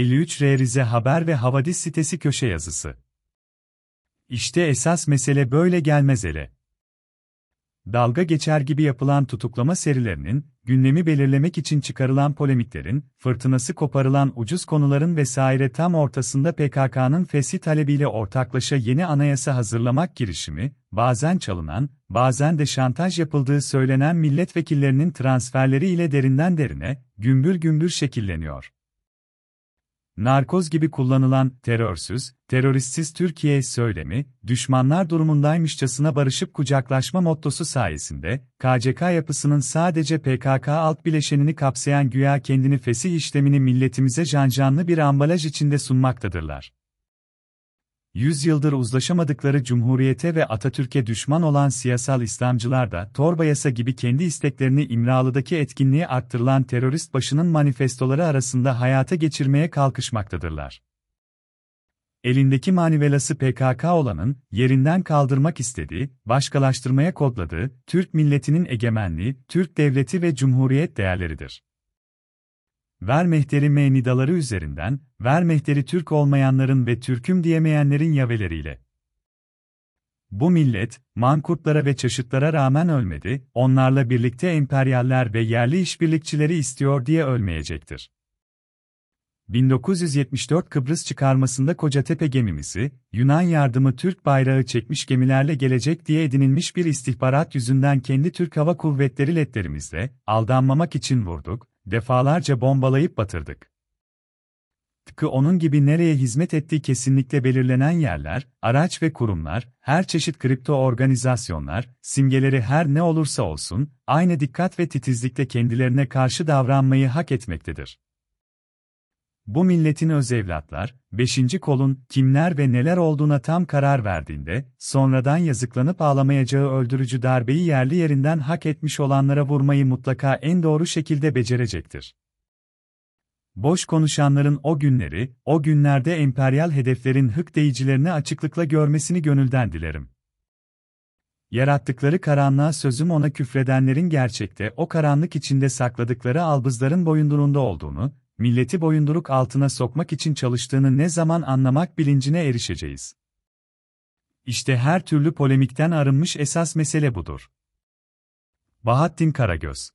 53R Rize Haber ve Havadis sitesi köşe yazısı. İşte esas mesele böyle gelmez ele. Dalga geçer gibi yapılan tutuklama serilerinin, gündemi belirlemek için çıkarılan polemiklerin, fırtınası koparılan ucuz konuların vesaire tam ortasında PKK'nın fesih talebiyle ortaklaşa yeni anayasa hazırlamak girişimi, bazen çalınan, bazen de şantaj yapıldığı söylenen milletvekillerinin transferleri ile derinden derine, gümbür gümbür şekilleniyor narkoz gibi kullanılan terörsüz, teröristsiz Türkiye söylemi, düşmanlar durumundaymışçasına barışıp kucaklaşma mottosu sayesinde, KCK yapısının sadece PKK alt bileşenini kapsayan güya kendini fesih işlemini milletimize cancanlı bir ambalaj içinde sunmaktadırlar. Yüzyıldır uzlaşamadıkları Cumhuriyete ve Atatürk'e düşman olan siyasal İslamcılar da torba yasa gibi kendi isteklerini İmralı'daki etkinliğe arttırılan terörist başının manifestoları arasında hayata geçirmeye kalkışmaktadırlar. Elindeki manivelası PKK olanın, yerinden kaldırmak istediği, başkalaştırmaya kodladığı, Türk milletinin egemenliği, Türk devleti ve cumhuriyet değerleridir. Ver mehteri menidaları üzerinden, ver mehteri Türk olmayanların ve Türküm diyemeyenlerin yaveleriyle. Bu millet, mankurtlara ve çeşitlara rağmen ölmedi, onlarla birlikte emperyaller ve yerli işbirlikçileri istiyor diye ölmeyecektir. 1974 Kıbrıs çıkarmasında Kocatepe gemimizi, Yunan yardımı Türk bayrağı çekmiş gemilerle gelecek diye edinilmiş bir istihbarat yüzünden kendi Türk Hava Kuvvetleri letlerimizle, aldanmamak için vurduk, defalarca bombalayıp batırdık. Tıpkı onun gibi nereye hizmet ettiği kesinlikle belirlenen yerler, araç ve kurumlar, her çeşit kripto organizasyonlar, simgeleri her ne olursa olsun, aynı dikkat ve titizlikle kendilerine karşı davranmayı hak etmektedir. Bu milletin öz evlatlar, beşinci kolun kimler ve neler olduğuna tam karar verdiğinde, sonradan yazıklanıp ağlamayacağı öldürücü darbeyi yerli yerinden hak etmiş olanlara vurmayı mutlaka en doğru şekilde becerecektir. Boş konuşanların o günleri, o günlerde emperyal hedeflerin hık deyicilerini açıklıkla görmesini gönülden dilerim. Yarattıkları karanlığa sözüm ona küfredenlerin gerçekte o karanlık içinde sakladıkları albızların boyunduruğunda olduğunu, milleti boyunduruk altına sokmak için çalıştığını ne zaman anlamak bilincine erişeceğiz. İşte her türlü polemikten arınmış esas mesele budur. Bahattin Karagöz